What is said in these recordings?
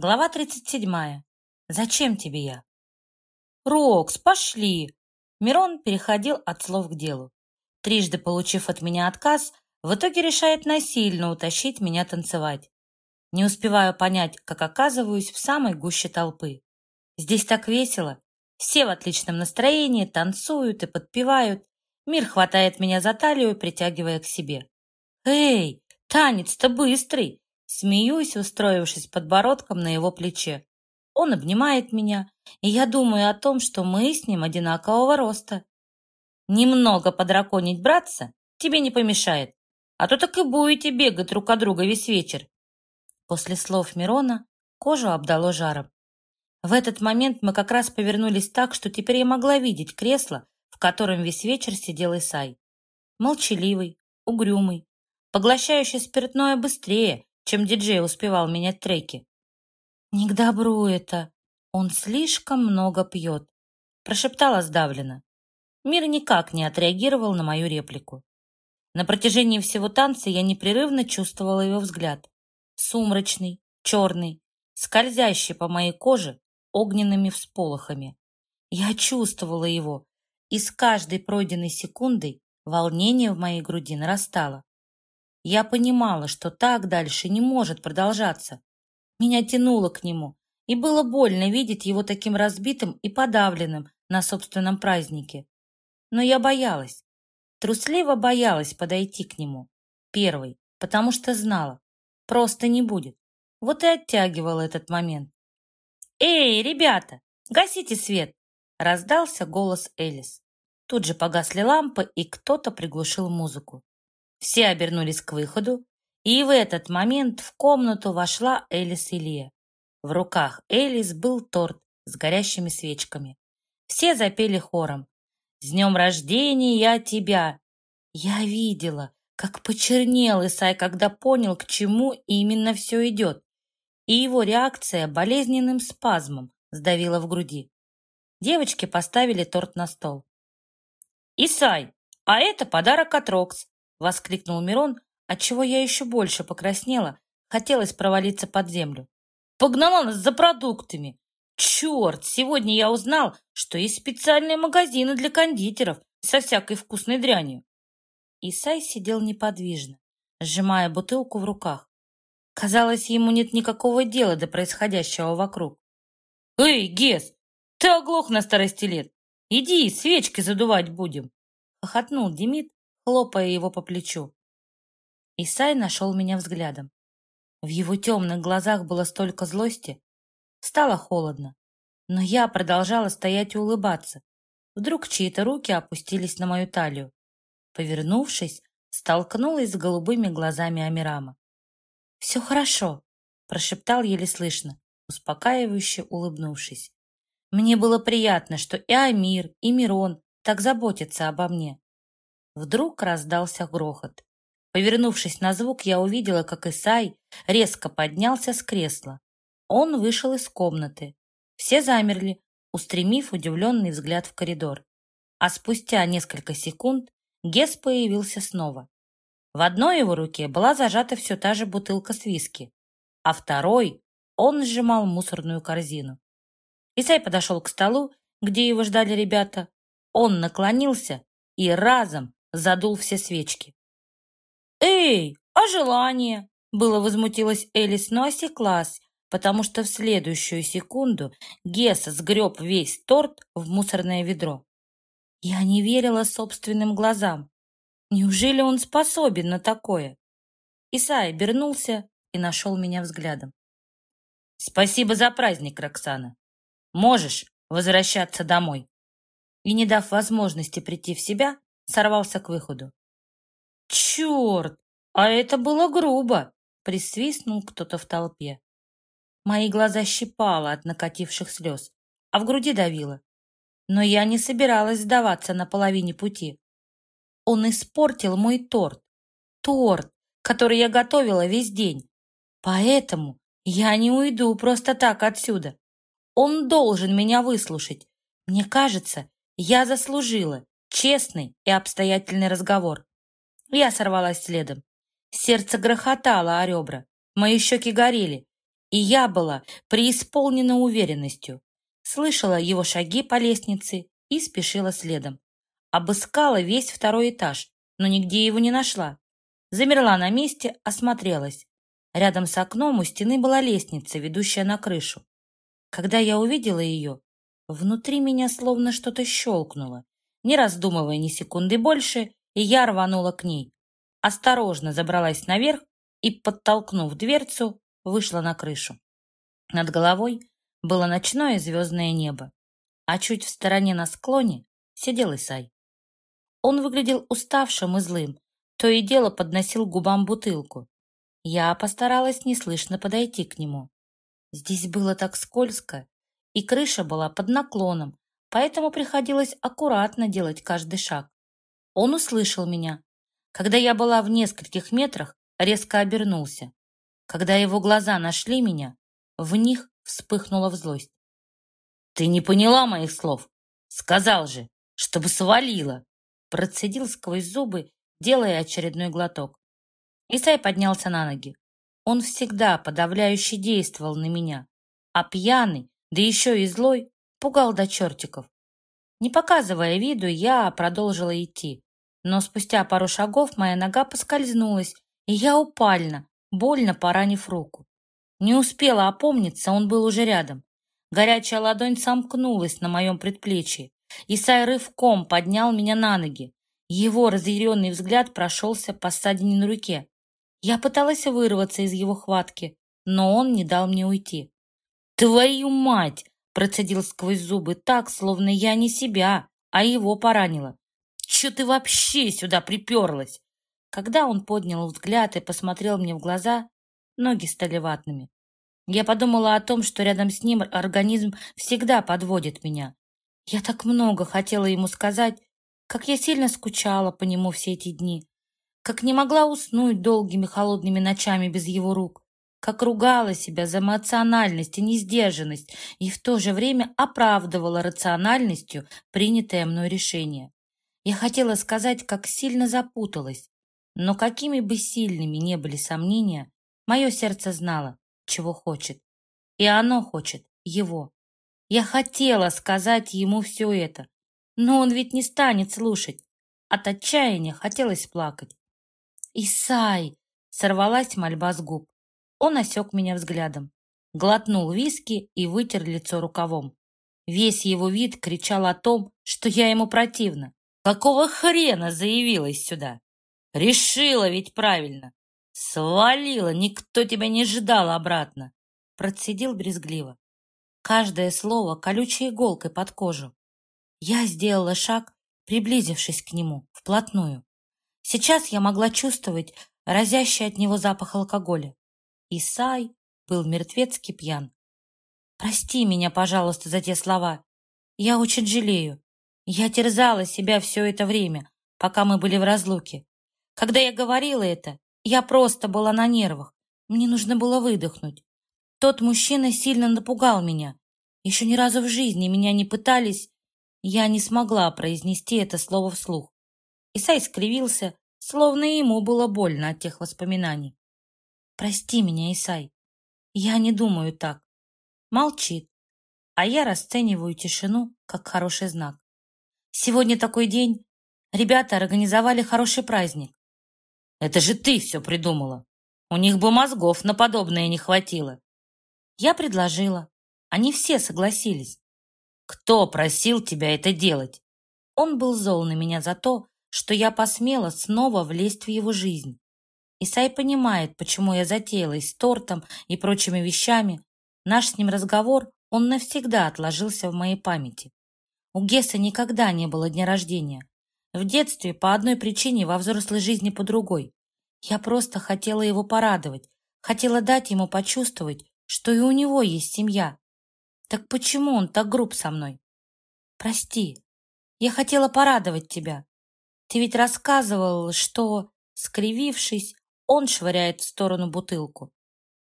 Глава 37. Зачем тебе я? Рокс, пошли! Мирон переходил от слов к делу. Трижды получив от меня отказ, в итоге решает насильно утащить меня танцевать. Не успеваю понять, как оказываюсь в самой гуще толпы. Здесь так весело. Все в отличном настроении, танцуют и подпевают. Мир хватает меня за талию, притягивая к себе. «Эй, танец-то быстрый! Смеюсь, устроившись подбородком на его плече. Он обнимает меня, и я думаю о том, что мы с ним одинакового роста. Немного подраконить браться тебе не помешает, а то так и будете бегать друг от друга весь вечер. После слов Мирона кожу обдало жаром. В этот момент мы как раз повернулись так, что теперь я могла видеть кресло, в котором весь вечер сидел Исай. Молчаливый, угрюмый, поглощающий спиртное быстрее, чем диджей успевал менять треки. «Не к добру это. Он слишком много пьет», — прошептала сдавленно. Мир никак не отреагировал на мою реплику. На протяжении всего танца я непрерывно чувствовала его взгляд. Сумрачный, черный, скользящий по моей коже огненными всполохами. Я чувствовала его, и с каждой пройденной секундой волнение в моей груди нарастало. Я понимала, что так дальше не может продолжаться. Меня тянуло к нему, и было больно видеть его таким разбитым и подавленным на собственном празднике. Но я боялась, трусливо боялась подойти к нему. Первой, потому что знала, просто не будет. Вот и оттягивала этот момент. «Эй, ребята, гасите свет!» Раздался голос Элис. Тут же погасли лампы, и кто-то приглушил музыку. Все обернулись к выходу, и в этот момент в комнату вошла Элис Илье. В руках Элис был торт с горящими свечками. Все запели хором. «С днем рождения я тебя!» Я видела, как почернел Исай, когда понял, к чему именно все идет. И его реакция болезненным спазмом сдавила в груди. Девочки поставили торт на стол. «Исай, а это подарок от Рокс. — воскликнул Мирон, отчего я еще больше покраснела, хотелось провалиться под землю. «Погнала нас за продуктами! Черт, сегодня я узнал, что есть специальные магазины для кондитеров со всякой вкусной дрянью!» Исай сидел неподвижно, сжимая бутылку в руках. Казалось, ему нет никакого дела до происходящего вокруг. «Эй, Гес, ты оглох на старости лет! Иди, свечки задувать будем!» — хохотнул Демид, хлопая его по плечу. Исай нашел меня взглядом. В его темных глазах было столько злости. Стало холодно, но я продолжала стоять и улыбаться. Вдруг чьи-то руки опустились на мою талию. Повернувшись, столкнулась с голубыми глазами Амирама. «Все хорошо», — прошептал еле слышно, успокаивающе улыбнувшись. Мне было приятно, что и Амир, и Мирон так заботятся обо мне. Вдруг раздался грохот. Повернувшись на звук, я увидела, как Исай резко поднялся с кресла. Он вышел из комнаты. Все замерли, устремив удивленный взгляд в коридор. А спустя несколько секунд Гес появился снова. В одной его руке была зажата все та же бутылка с виски, а второй он сжимал мусорную корзину. Исай подошел к столу, где его ждали ребята. Он наклонился и разом задул все свечки. «Эй, а желание?» Было возмутилась Элис, но осеклась, потому что в следующую секунду Гесса сгреб весь торт в мусорное ведро. Я не верила собственным глазам. Неужели он способен на такое? Исай обернулся и нашел меня взглядом. «Спасибо за праздник, Роксана. Можешь возвращаться домой». И, не дав возможности прийти в себя, сорвался к выходу. «Черт! А это было грубо!» — присвистнул кто-то в толпе. Мои глаза щипало от накативших слез, а в груди давило. Но я не собиралась сдаваться на половине пути. Он испортил мой торт. Торт, который я готовила весь день. Поэтому я не уйду просто так отсюда. Он должен меня выслушать. Мне кажется, я заслужила. Честный и обстоятельный разговор. Я сорвалась следом. Сердце грохотало о ребра. Мои щеки горели. и я была преисполнена уверенностью. Слышала его шаги по лестнице и спешила следом. Обыскала весь второй этаж, но нигде его не нашла. Замерла на месте, осмотрелась. Рядом с окном у стены была лестница, ведущая на крышу. Когда я увидела ее, внутри меня словно что-то щелкнуло. Не раздумывая ни секунды больше, я рванула к ней. Осторожно забралась наверх и, подтолкнув дверцу, вышла на крышу. Над головой было ночное звездное небо, а чуть в стороне на склоне сидел Исай. Он выглядел уставшим и злым, то и дело подносил губам бутылку. Я постаралась неслышно подойти к нему. Здесь было так скользко, и крыша была под наклоном, поэтому приходилось аккуратно делать каждый шаг. Он услышал меня. Когда я была в нескольких метрах, резко обернулся. Когда его глаза нашли меня, в них вспыхнула злость. «Ты не поняла моих слов? Сказал же, чтобы свалила!» Процедил сквозь зубы, делая очередной глоток. Исай поднялся на ноги. Он всегда подавляюще действовал на меня, а пьяный, да еще и злой, пугал до чертиков. Не показывая виду, я продолжила идти. Но спустя пару шагов моя нога поскользнулась, и я упальна, больно поранив руку. Не успела опомниться, он был уже рядом. Горячая ладонь сомкнулась на моем предплечье. Исай рывком поднял меня на ноги. Его разъяренный взгляд прошелся по ссадине на руке. Я пыталась вырваться из его хватки, но он не дал мне уйти. «Твою мать!» – процедил сквозь зубы так, словно я не себя, а его поранила. «Че ты вообще сюда приперлась?» Когда он поднял взгляд и посмотрел мне в глаза, ноги стали ватными. Я подумала о том, что рядом с ним организм всегда подводит меня. Я так много хотела ему сказать, как я сильно скучала по нему все эти дни, как не могла уснуть долгими холодными ночами без его рук, как ругала себя за эмоциональность и несдержанность и в то же время оправдывала рациональностью принятое мной решение. Я хотела сказать, как сильно запуталась, но какими бы сильными не были сомнения, мое сердце знало, чего хочет. И оно хочет его. Я хотела сказать ему все это, но он ведь не станет слушать. От отчаяния хотелось плакать. «Исай!» — сорвалась мольба с губ. Он осек меня взглядом, глотнул виски и вытер лицо рукавом. Весь его вид кричал о том, что я ему противна. «Какого хрена заявилась сюда? Решила ведь правильно. Свалила, никто тебя не ждал обратно!» Процедил брезгливо. Каждое слово колючей иголкой под кожу. Я сделала шаг, приблизившись к нему, вплотную. Сейчас я могла чувствовать разящий от него запах алкоголя. Исай был мертвецки пьян. «Прости меня, пожалуйста, за те слова. Я очень жалею. Я терзала себя все это время, пока мы были в разлуке. Когда я говорила это, я просто была на нервах. Мне нужно было выдохнуть. Тот мужчина сильно напугал меня. Еще ни разу в жизни меня не пытались... Я не смогла произнести это слово вслух. Исай скривился, словно ему было больно от тех воспоминаний. «Прости меня, Исай. Я не думаю так». Молчит, а я расцениваю тишину как хороший знак. Сегодня такой день. Ребята организовали хороший праздник. Это же ты все придумала. У них бы мозгов на подобное не хватило. Я предложила. Они все согласились. Кто просил тебя это делать? Он был зол на меня за то, что я посмела снова влезть в его жизнь. Исай понимает, почему я затеялась с тортом и прочими вещами. Наш с ним разговор, он навсегда отложился в моей памяти. У Гесса никогда не было дня рождения. В детстве по одной причине, во взрослой жизни по другой. Я просто хотела его порадовать, хотела дать ему почувствовать, что и у него есть семья, так почему он так груб со мной? Прости, я хотела порадовать тебя. Ты ведь рассказывал, что, скривившись, он швыряет в сторону бутылку.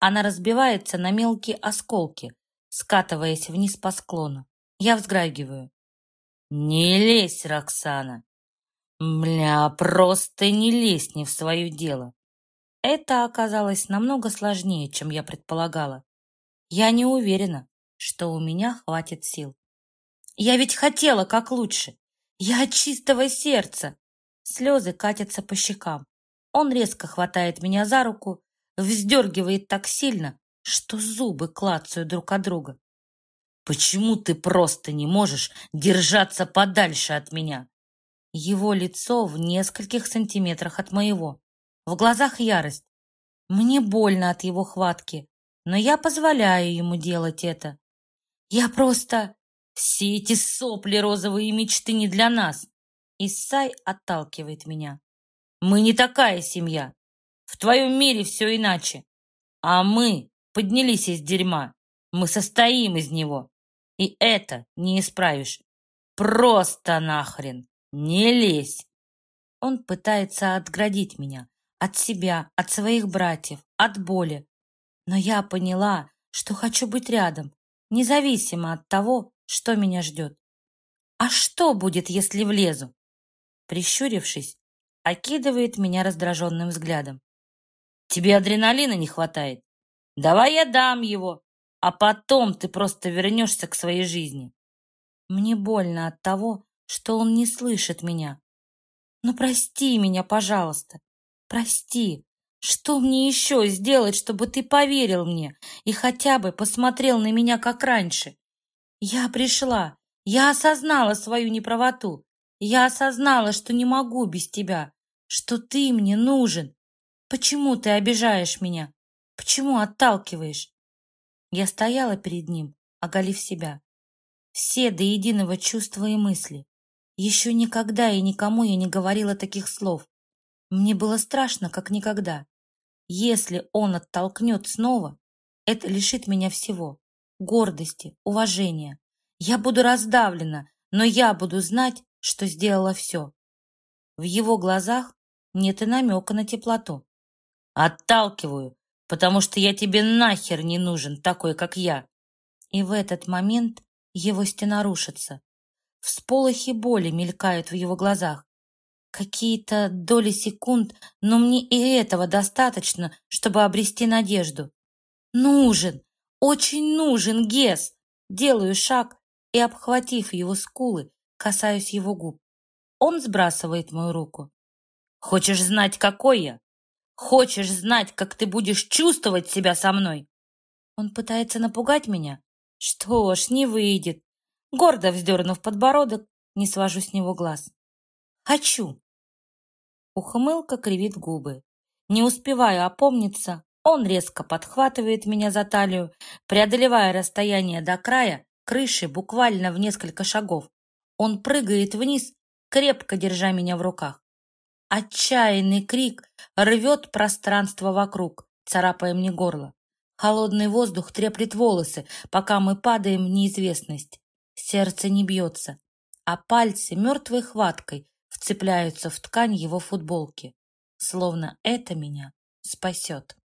Она разбивается на мелкие осколки, скатываясь вниз по склону. Я вздрагиваю. «Не лезь, Роксана! Мля, просто не лезь не в свое дело!» Это оказалось намного сложнее, чем я предполагала. я не уверена, что у меня хватит сил. Я ведь хотела как лучше. Я от чистого сердца. Слезы катятся по щекам. Он резко хватает меня за руку, вздергивает так сильно, что зубы клацают друг от друга. Почему ты просто не можешь держаться подальше от меня? Его лицо в нескольких сантиметрах от моего. В глазах ярость. Мне больно от его хватки, но я позволяю ему делать это. Я просто... Все эти сопли розовые мечты не для нас. Исай отталкивает меня. Мы не такая семья. В твоем мире все иначе. А мы поднялись из дерьма. Мы состоим из него. И это не исправишь. Просто нахрен. Не лезь. Он пытается отградить меня. От себя, от своих братьев, от боли. Но я поняла, что хочу быть рядом, независимо от того, что меня ждет. А что будет, если влезу? Прищурившись, окидывает меня раздраженным взглядом. Тебе адреналина не хватает? Давай я дам его, а потом ты просто вернешься к своей жизни. Мне больно от того, что он не слышит меня. Но прости меня, пожалуйста. Прости. Что мне еще сделать, чтобы ты поверил мне и хотя бы посмотрел на меня, как раньше? Я пришла, я осознала свою неправоту, я осознала, что не могу без тебя, что ты мне нужен. Почему ты обижаешь меня? Почему отталкиваешь? Я стояла перед ним, оголив себя. Все до единого чувства и мысли. Еще никогда и никому я не говорила таких слов. Мне было страшно, как никогда. Если он оттолкнет снова, это лишит меня всего гордости, уважения. Я буду раздавлена, но я буду знать, что сделала все. В его глазах нет и намека на теплоту. Отталкиваю, потому что я тебе нахер не нужен, такой, как я. И в этот момент его стена рушится. Всполохи боли мелькают в его глазах. Какие-то доли секунд, но мне и этого достаточно, чтобы обрести надежду. Нужен, очень нужен Гес. Делаю шаг и, обхватив его скулы, касаюсь его губ. Он сбрасывает мою руку. Хочешь знать, какой я? Хочешь знать, как ты будешь чувствовать себя со мной? Он пытается напугать меня? Что ж, не выйдет. Гордо вздернув подбородок, не свожу с него глаз. Хочу. Ухмылка кривит губы. Не успеваю опомниться, он резко подхватывает меня за талию, преодолевая расстояние до края крыши буквально в несколько шагов. Он прыгает вниз, крепко держа меня в руках. Отчаянный крик рвет пространство вокруг, царапая мне горло. Холодный воздух треплет волосы, пока мы падаем в неизвестность. Сердце не бьется, а пальцы мертвой хваткой вцепляются в ткань его футболки, словно это меня спасет.